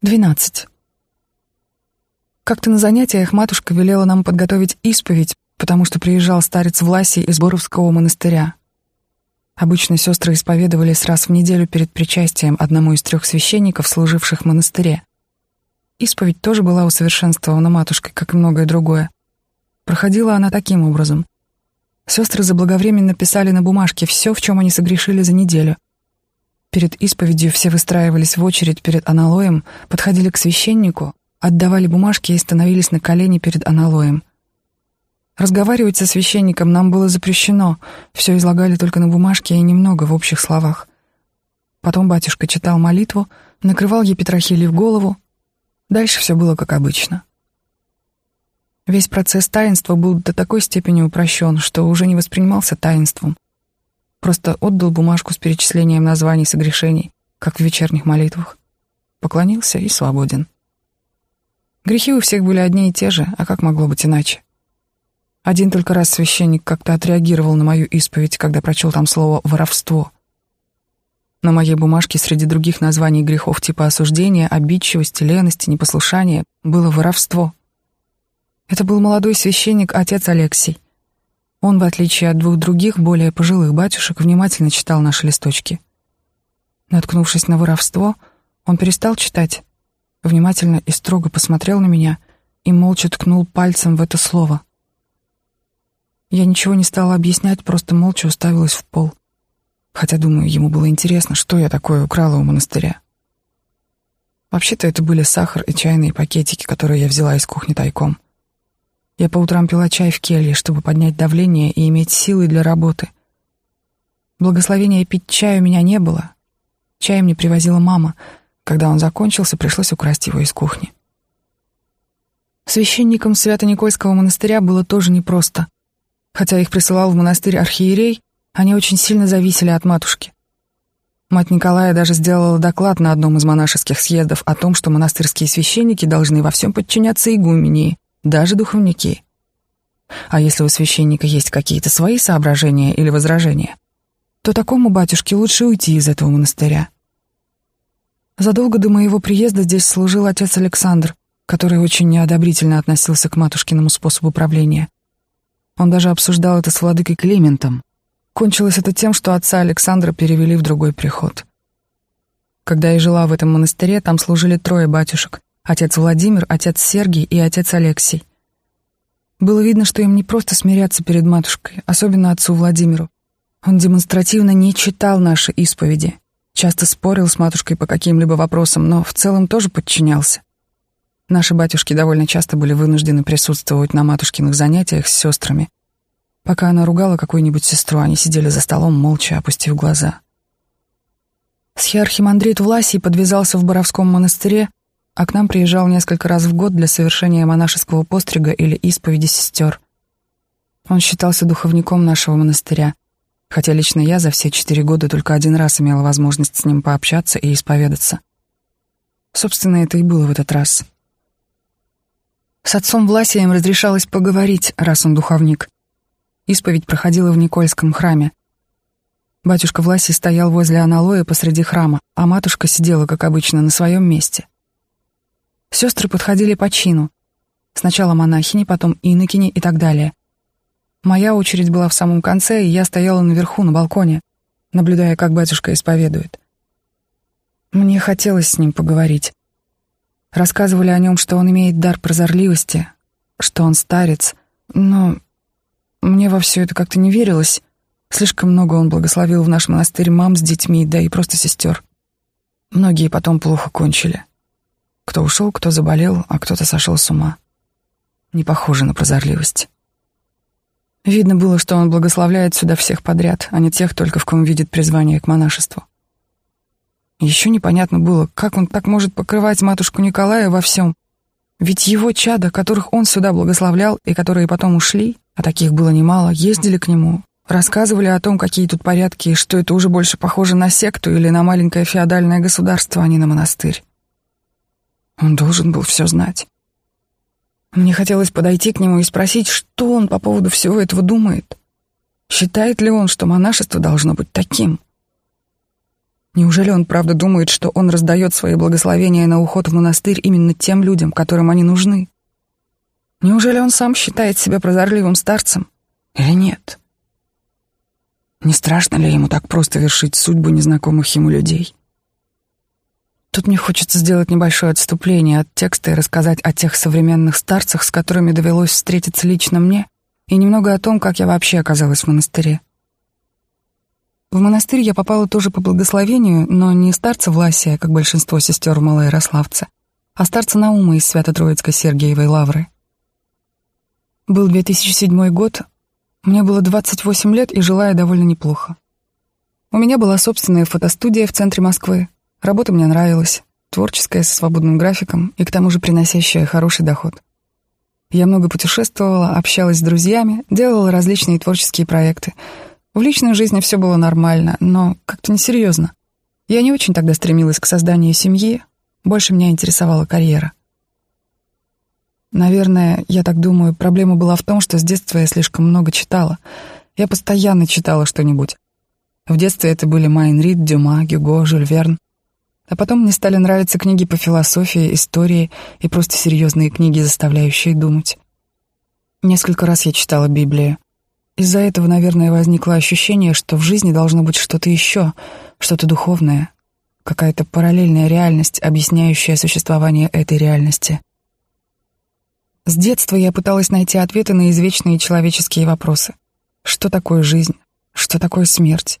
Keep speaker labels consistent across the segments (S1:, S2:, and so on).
S1: 12. Как-то на занятиях матушка велела нам подготовить исповедь, потому что приезжал старец Власий из Боровского монастыря. Обычно сестры исповедовались раз в неделю перед причастием одному из трех священников, служивших в монастыре. Исповедь тоже была усовершенствована матушкой, как и многое другое. Проходила она таким образом. Сестры заблаговременно писали на бумажке все, в чем они согрешили за неделю — Перед исповедью все выстраивались в очередь перед аналоем, подходили к священнику, отдавали бумажки и становились на колени перед аналоем. Разговаривать со священником нам было запрещено, все излагали только на бумажке и немного в общих словах. Потом батюшка читал молитву, накрывал епитрахилий в голову. Дальше все было как обычно. Весь процесс таинства был до такой степени упрощен, что уже не воспринимался таинством — Просто отдал бумажку с перечислением названий согрешений, как в вечерних молитвах. Поклонился и свободен. Грехи у всех были одни и те же, а как могло быть иначе? Один только раз священник как-то отреагировал на мою исповедь, когда прочел там слово «воровство». На моей бумажке среди других названий грехов типа осуждения, обидчивости, лености, непослушания было воровство. Это был молодой священник, отец Алексий. Он, в отличие от двух других, более пожилых батюшек, внимательно читал наши листочки. Наткнувшись на воровство, он перестал читать, внимательно и строго посмотрел на меня и молча ткнул пальцем в это слово. Я ничего не стала объяснять, просто молча уставилась в пол. Хотя, думаю, ему было интересно, что я такое украла у монастыря. Вообще-то это были сахар и чайные пакетики, которые я взяла из кухни тайком — я по утрам пила чай в келье, чтобы поднять давление и иметь силы для работы. Благословения пить чай у меня не было. Чай мне привозила мама. Когда он закончился, пришлось украсть его из кухни. Священникам Свято-Никольского монастыря было тоже непросто. Хотя их присылал в монастырь архиерей, они очень сильно зависели от матушки. Мать Николая даже сделала доклад на одном из монашеских съездов о том, что монастырские священники должны во всем подчиняться игумении, даже духовники. А если у священника есть какие-то свои соображения или возражения, то такому батюшке лучше уйти из этого монастыря. Задолго до моего приезда здесь служил отец Александр, который очень неодобрительно относился к матушкиному способу правления. Он даже обсуждал это с владыкой Климентом. Кончилось это тем, что отца Александра перевели в другой приход. Когда я жила в этом монастыре, там служили трое батюшек, Отец Владимир, отец Сергий и отец Алексей. Было видно, что им не просто смиряться перед матушкой, особенно отцу Владимиру. Он демонстративно не читал наши исповеди, часто спорил с матушкой по каким-либо вопросам, но в целом тоже подчинялся. Наши батюшки довольно часто были вынуждены присутствовать на матушкиных занятиях с сестрами. Пока она ругала какую-нибудь сестру, они сидели за столом, молча опустив глаза. Схиархимандрит Власий подвязался в Боровском монастыре, а к нам приезжал несколько раз в год для совершения монашеского пострига или исповеди сестер. Он считался духовником нашего монастыря, хотя лично я за все четыре года только один раз имела возможность с ним пообщаться и исповедаться. Собственно, это и было в этот раз. С отцом Власием разрешалось поговорить, раз он духовник. Исповедь проходила в Никольском храме. Батюшка Власий стоял возле аналоя посреди храма, а матушка сидела, как обычно, на своем месте — Сестры подходили по чину. Сначала монахини, потом инокини и так далее. Моя очередь была в самом конце, и я стояла наверху, на балконе, наблюдая, как батюшка исповедует. Мне хотелось с ним поговорить. Рассказывали о нем, что он имеет дар прозорливости, что он старец, но мне во все это как-то не верилось. Слишком много он благословил в наш монастырь мам с детьми, да и просто сестер. Многие потом плохо кончили. Кто ушел, кто заболел, а кто-то сошел с ума. Не похоже на прозорливость. Видно было, что он благословляет сюда всех подряд, а не тех только, в ком видит призвание к монашеству. Еще непонятно было, как он так может покрывать матушку Николая во всем. Ведь его чада, которых он сюда благословлял и которые потом ушли, а таких было немало, ездили к нему, рассказывали о том, какие тут порядки, и что это уже больше похоже на секту или на маленькое феодальное государство, а не на монастырь. Он должен был все знать. Мне хотелось подойти к нему и спросить, что он по поводу всего этого думает. Считает ли он, что монашество должно быть таким? Неужели он правда думает, что он раздает свои благословения на уход в монастырь именно тем людям, которым они нужны? Неужели он сам считает себя прозорливым старцем? Или нет? Не страшно ли ему так просто вершить судьбу незнакомых ему людей? Тут мне хочется сделать небольшое отступление от текста и рассказать о тех современных старцах, с которыми довелось встретиться лично мне, и немного о том, как я вообще оказалась в монастыре. В монастырь я попала тоже по благословению, но не старца Власия, как большинство сестер Малоярославца, а старца Наума из Свято-Троицкой Сергиевой Лавры. Был 2007 год, мне было 28 лет и жила я довольно неплохо. У меня была собственная фотостудия в центре Москвы, работа мне нравилась, творческая, со свободным графиком и к тому же приносящая хороший доход. Я много путешествовала, общалась с друзьями, делала различные творческие проекты — в личной жизни все было нормально, но как-то несерьезно. Я не очень тогда стремилась к созданию семьи, больше меня интересовала карьера. Наверное, я так думаю, проблема была в том, что с детства я слишком много читала. Я постоянно читала что-нибудь. В детстве это были Майн Рид, Дюма, Гюго, Жюль Верн. А потом мне стали нравиться книги по философии, истории и просто серьезные книги, заставляющие думать. Несколько раз я читала Библию. Из-за этого, наверное, возникло ощущение, что в жизни должно быть что-то еще, что-то духовное, какая-то параллельная реальность, объясняющая существование этой реальности. С детства я пыталась найти ответы на извечные человеческие вопросы. Что такое жизнь? Что такое смерть?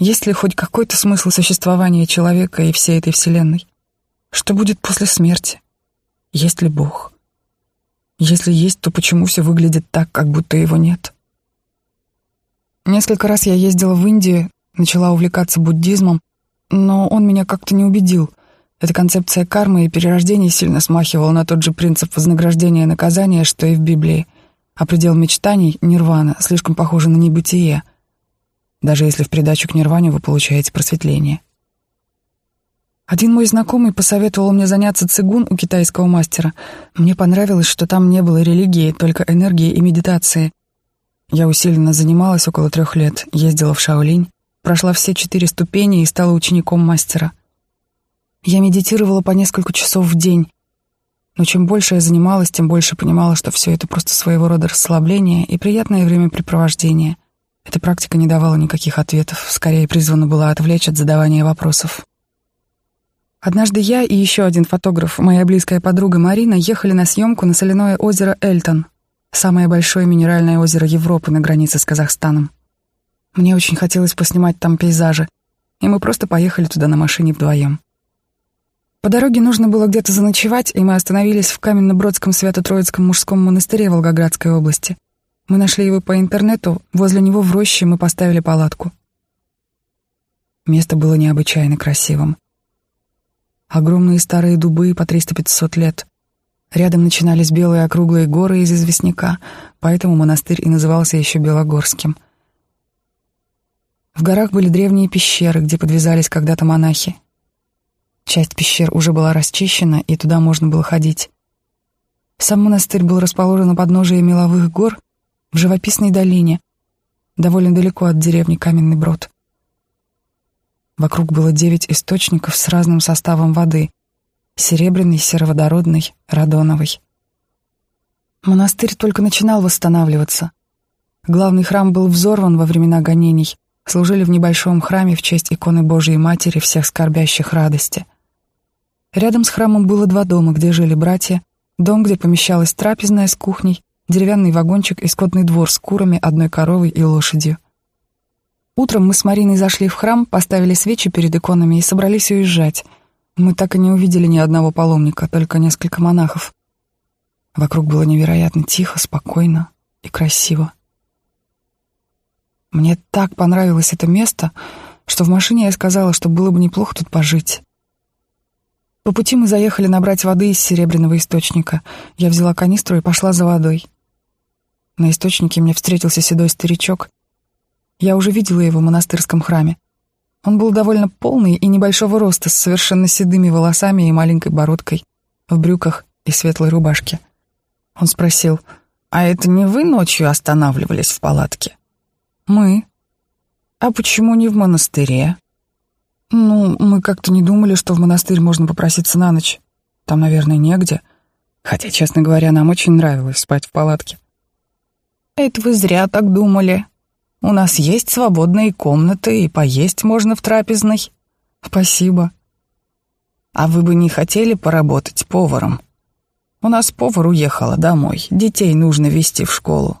S1: Есть ли хоть какой-то смысл существования человека и всей этой вселенной? Что будет после смерти? Есть ли Бог? Если есть, то почему все выглядит так, как будто его нет? Несколько раз я ездила в Индию, начала увлекаться буддизмом, но он меня как-то не убедил. Эта концепция кармы и перерождения сильно смахивала на тот же принцип вознаграждения и наказания, что и в Библии. А предел мечтаний, нирвана, слишком похоже на небытие, даже если в придачу к нирване вы получаете просветление. Один мой знакомый посоветовал мне заняться цигун у китайского мастера. Мне понравилось, что там не было религии, только энергии и медитации. Я усиленно занималась около трех лет, ездила в Шаолинь, прошла все четыре ступени и стала учеником мастера. Я медитировала по несколько часов в день, но чем больше я занималась, тем больше понимала, что все это просто своего рода расслабление и приятное времяпрепровождение. Эта практика не давала никаких ответов, скорее призвана была отвлечь от задавания вопросов. Однажды я и еще один фотограф, моя близкая подруга Марина, ехали на съемку на соляное озеро Эльтон, Самое большое минеральное озеро Европы на границе с Казахстаном. Мне очень хотелось поснимать там пейзажи, и мы просто поехали туда на машине вдвоем. По дороге нужно было где-то заночевать, и мы остановились в Каменно-Бродском Свято-Троицком мужском монастыре Волгоградской области. Мы нашли его по интернету, возле него в роще мы поставили палатку. Место было необычайно красивым. Огромные старые дубы по 300-500 лет, Рядом начинались белые округлые горы из известняка, поэтому монастырь и назывался еще Белогорским. В горах были древние пещеры, где подвязались когда-то монахи. Часть пещер уже была расчищена, и туда можно было ходить. Сам монастырь был расположен на подножии меловых гор в живописной долине, довольно далеко от деревни Каменный Брод. Вокруг было девять источников с разным составом воды, серебряный, сероводородный, радоновый. Монастырь только начинал восстанавливаться. Главный храм был взорван во времена гонений, служили в небольшом храме в честь иконы Божией Матери всех скорбящих радости. Рядом с храмом было два дома, где жили братья, дом, где помещалась трапезная с кухней, деревянный вагончик и скотный двор с курами, одной коровой и лошадью. Утром мы с Мариной зашли в храм, поставили свечи перед иконами и собрались уезжать — мы так и не увидели ни одного паломника, только несколько монахов. Вокруг было невероятно тихо, спокойно и красиво. Мне так понравилось это место, что в машине я сказала, что было бы неплохо тут пожить. По пути мы заехали набрать воды из серебряного источника. Я взяла канистру и пошла за водой. На источнике мне встретился седой старичок. Я уже видела его в монастырском храме. Он был довольно полный и небольшого роста, с совершенно седыми волосами и маленькой бородкой, в брюках и светлой рубашке. Он спросил, «А это не вы ночью останавливались в палатке?» «Мы». «А почему не в монастыре?» Ну, мы как-то не думали, что в монастырь можно попроситься на ночь. Там, наверное, негде. Хотя, честно говоря, нам очень нравилось спать в палатке.
S2: Это вы зря так думали. У нас есть свободные комнаты, и поесть можно в трапезной.
S1: Спасибо.
S2: А вы бы не хотели поработать поваром? У нас повар уехала домой, детей нужно везти в школу.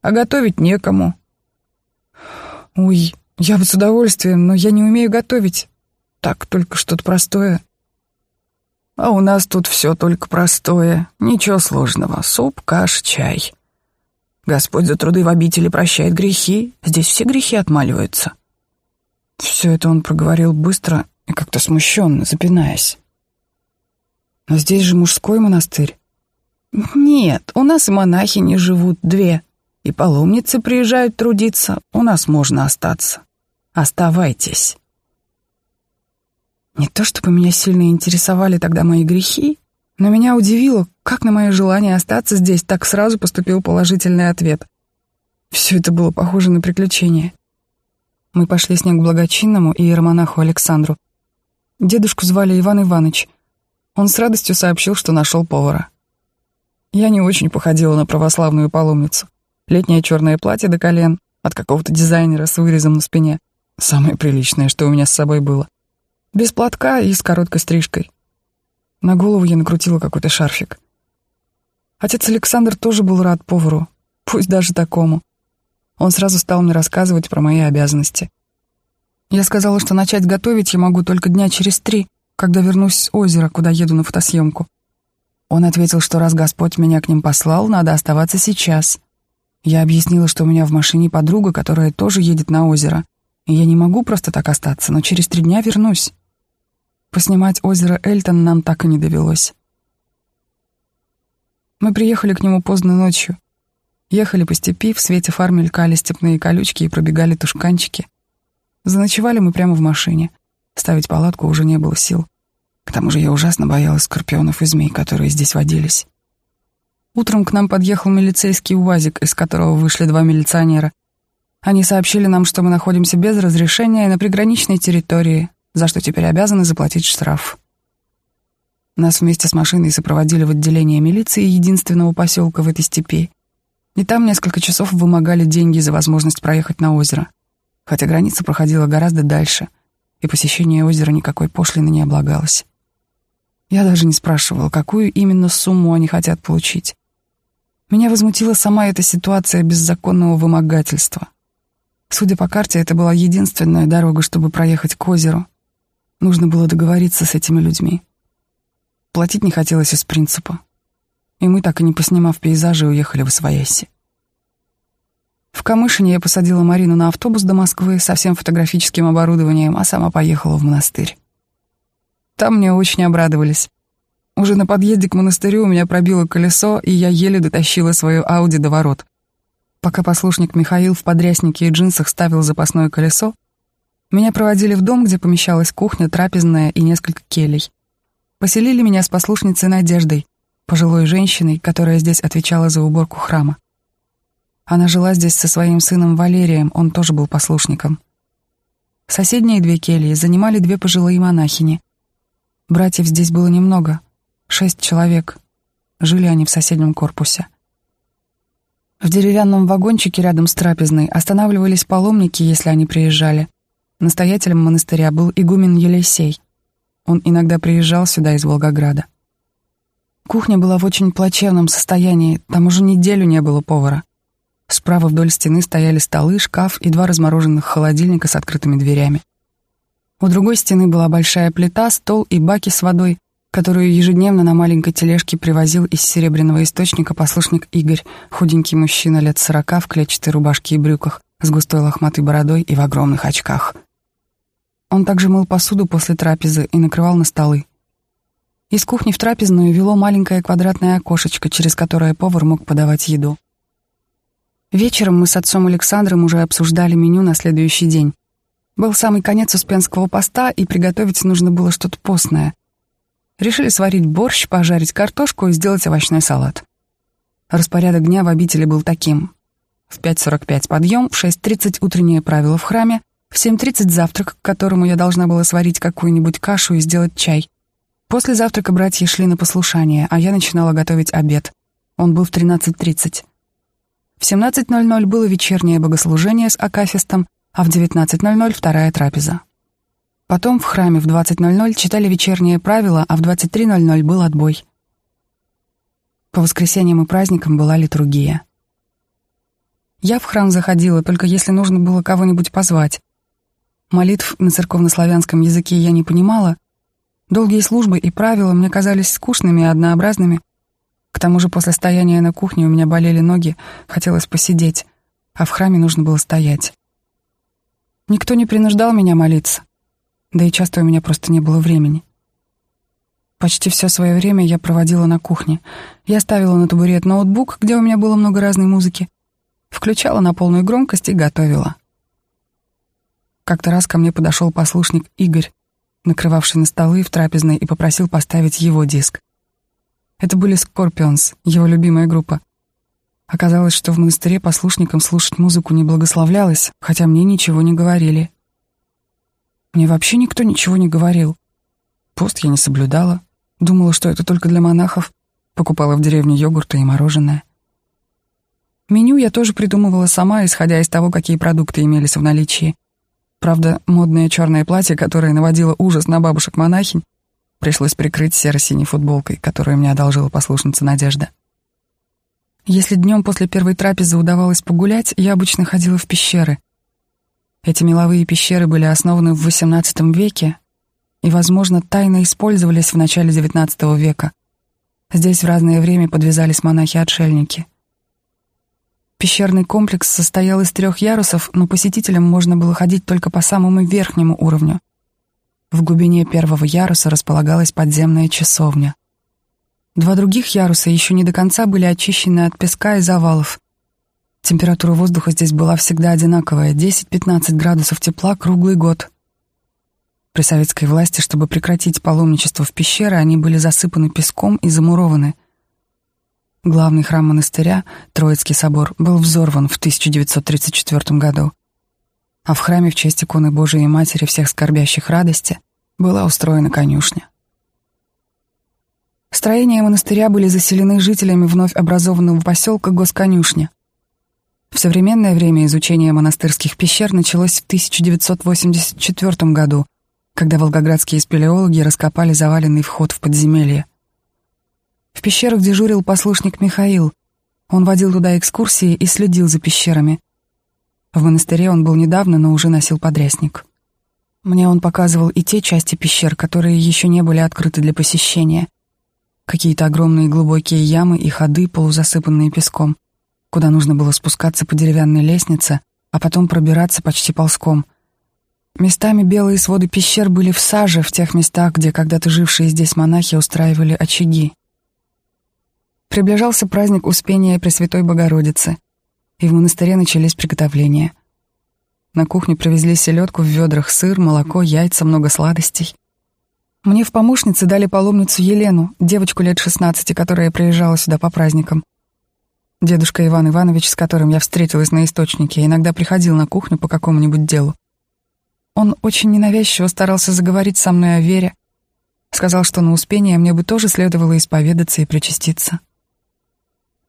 S2: А готовить некому.
S1: Ой, я бы с удовольствием, но я не умею готовить. Так, только что-то простое.
S2: А у нас тут все только простое, ничего сложного. Суп, каш, чай. Господь за труды в обители прощает грехи, здесь все грехи отмаливаются.
S1: Все это он проговорил быстро и как-то смущенно, запинаясь. Но здесь же мужской монастырь.
S2: Нет, у нас и монахини живут две, и паломницы приезжают трудиться, у нас можно остаться. Оставайтесь.
S1: Не то чтобы меня сильно интересовали тогда мои грехи, но меня удивило, как на мое желание остаться здесь так сразу поступил положительный ответ. Все это было похоже на приключение. Мы пошли с ним к благочинному и иеромонаху Александру. Дедушку звали Иван Иванович. Он с радостью сообщил, что нашел повара. Я не очень походила на православную паломницу. Летнее черное платье до колен от какого-то дизайнера с вырезом на спине. Самое приличное, что у меня с собой было. Без платка и с короткой стрижкой. На голову я накрутила какой-то шарфик. Отец Александр тоже был рад повару, пусть даже такому. Он сразу стал мне рассказывать про мои обязанности. Я сказала, что начать готовить я могу только дня через три, когда вернусь с озера, куда еду на фотосъемку. Он ответил, что раз Господь меня к ним послал, надо оставаться сейчас. Я объяснила, что у меня в машине подруга, которая тоже едет на озеро, и я не могу просто так остаться, но через три дня вернусь. Поснимать озеро Эльтон нам так и не довелось. Мы приехали к нему поздно ночью. Ехали по степи, в свете фар мелькали степные колючки и пробегали тушканчики. Заночевали мы прямо в машине. Ставить палатку уже не было сил. К тому же я ужасно боялась скорпионов и змей, которые здесь водились. Утром к нам подъехал милицейский УАЗик, из которого вышли два милиционера. Они сообщили нам, что мы находимся без разрешения на приграничной территории, за что теперь обязаны заплатить штраф. Нас вместе с машиной сопроводили в отделение милиции единственного поселка в этой степи. И там несколько часов вымогали деньги за возможность проехать на озеро. Хотя граница проходила гораздо дальше, и посещение озера никакой пошлины не облагалось. Я даже не спрашивал, какую именно сумму они хотят получить. Меня возмутила сама эта ситуация беззаконного вымогательства. Судя по карте, это была единственная дорога, чтобы проехать к озеру, Нужно было договориться с этими людьми. Платить не хотелось из принципа. И мы, так и не поснимав пейзажи, уехали в Освояси. В Камышине я посадила Марину на автобус до Москвы со всем фотографическим оборудованием, а сама поехала в монастырь. Там мне очень обрадовались. Уже на подъезде к монастырю у меня пробило колесо, и я еле дотащила свою Ауди до ворот. Пока послушник Михаил в подряснике и джинсах ставил запасное колесо, меня проводили в дом, где помещалась кухня, трапезная и несколько келей. Поселили меня с послушницей Надеждой, пожилой женщиной, которая здесь отвечала за уборку храма. Она жила здесь со своим сыном Валерием, он тоже был послушником. Соседние две кельи занимали две пожилые монахини. Братьев здесь было немного, шесть человек. Жили они в соседнем корпусе. В деревянном вагончике рядом с трапезной останавливались паломники, если они приезжали. Настоятелем монастыря был игумен Елисей. Он иногда приезжал сюда из Волгограда. Кухня была в очень плачевном состоянии, там уже неделю не было повара. Справа вдоль стены стояли столы, шкаф и два размороженных холодильника с открытыми дверями. У другой стены была большая плита, стол и баки с водой, которую ежедневно на маленькой тележке привозил из серебряного источника послушник Игорь, худенький мужчина лет сорока в клетчатой рубашке и брюках, с густой лохматой бородой и в огромных очках. Он также мыл посуду после трапезы и накрывал на столы. Из кухни в трапезную вело маленькое квадратное окошечко, через которое повар мог подавать еду. Вечером мы с отцом Александром уже обсуждали меню на следующий день. Был самый конец Успенского поста, и приготовить нужно было что-то постное. Решили сварить борщ, пожарить картошку и сделать овощной салат. Распорядок дня в обители был таким. В 5.45 подъем, в 6.30 утреннее правило в храме, В 7.30 завтрак, к которому я должна была сварить какую-нибудь кашу и сделать чай. После завтрака братья шли на послушание, а я начинала готовить обед. Он был в 13.30. В 17.00 было вечернее богослужение с акафистом, а в 19.00 вторая трапеза. Потом в храме в 20.00 читали вечерние правила, а в 23.00 был отбой. По воскресеньям и праздникам была литургия. Я в храм заходила, только если нужно было кого-нибудь позвать. Молитв на церковнославянском языке я не понимала. Долгие службы и правила мне казались скучными и однообразными. К тому же после стояния на кухне у меня болели ноги, хотелось посидеть, а в храме нужно было стоять. Никто не принуждал меня молиться, да и часто у меня просто не было времени. Почти все свое время я проводила на кухне. Я ставила на табурет ноутбук, где у меня было много разной музыки, включала на полную громкость и готовила. Как-то раз ко мне подошел послушник Игорь, накрывавший на столы в трапезной, и попросил поставить его диск. Это были Scorpions, его любимая группа. Оказалось, что в монастыре послушникам слушать музыку не благословлялось, хотя мне ничего не говорили. Мне вообще никто ничего не говорил. Пост я не соблюдала, думала, что это только для монахов, покупала в деревне йогурты и мороженое. Меню я тоже придумывала сама, исходя из того, какие продукты имелись в наличии. Правда, модное черное платье, которое наводило ужас на бабушек-монахинь, пришлось прикрыть серо-синей футболкой, которую мне одолжила послушница Надежда. Если днем после первой трапезы удавалось погулять, я обычно ходила в пещеры. Эти меловые пещеры были основаны в XVIII веке и, возможно, тайно использовались в начале XIX века. Здесь в разное время подвязались монахи-отшельники — Пещерный комплекс состоял из трех ярусов, но посетителям можно было ходить только по самому верхнему уровню. В глубине первого яруса располагалась подземная часовня. Два других яруса еще не до конца были очищены от песка и завалов. Температура воздуха здесь была всегда одинаковая — 10-15 градусов тепла круглый год. При советской власти, чтобы прекратить паломничество в пещеры, они были засыпаны песком и замурованы — Главный храм монастыря, Троицкий собор, был взорван в 1934 году, а в храме в честь иконы Божией Матери всех скорбящих радости была устроена конюшня. Строения монастыря были заселены жителями вновь образованного поселка Госконюшня. В современное время изучение монастырских пещер началось в 1984 году, когда волгоградские спелеологи раскопали заваленный вход в подземелье. В пещерах дежурил послушник Михаил. Он водил туда экскурсии и следил за пещерами. В монастыре он был недавно, но уже носил подрясник. Мне он показывал и те части пещер, которые еще не были открыты для посещения. Какие-то огромные глубокие ямы и ходы, полузасыпанные песком, куда нужно было спускаться по деревянной лестнице, а потом пробираться почти ползком. Местами белые своды пещер были в саже в тех местах, где когда-то жившие здесь монахи устраивали очаги. Приближался праздник Успения Пресвятой Богородицы, и в монастыре начались приготовления. На кухню привезли селедку в ведрах, сыр, молоко, яйца, много сладостей. Мне в помощнице дали паломницу Елену, девочку лет 16, которая приезжала сюда по праздникам. Дедушка Иван Иванович, с которым я встретилась на источнике, иногда приходил на кухню по какому-нибудь делу. Он очень ненавязчиво старался заговорить со мной о вере. Сказал, что на Успение мне бы тоже следовало исповедаться и причаститься.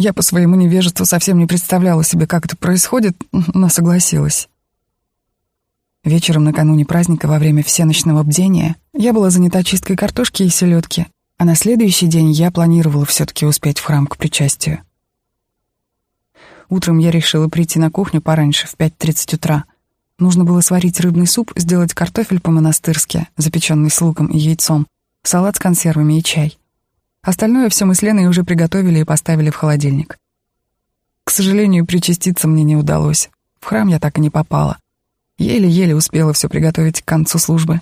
S1: Я по своему невежеству совсем не представляла себе, как это происходит, но согласилась. Вечером накануне праздника во время всеночного бдения я была занята чисткой картошки и селедки, а на следующий день я планировала все-таки успеть в храм к причастию. Утром я решила прийти на кухню пораньше, в 5.30 утра. Нужно было сварить рыбный суп, сделать картофель по-монастырски, запеченный с луком и яйцом, салат с консервами и чай. Остальное все мы с Леной уже приготовили и поставили в холодильник. К сожалению, причаститься мне не удалось. В храм я так и не попала. Еле-еле успела все приготовить к концу службы.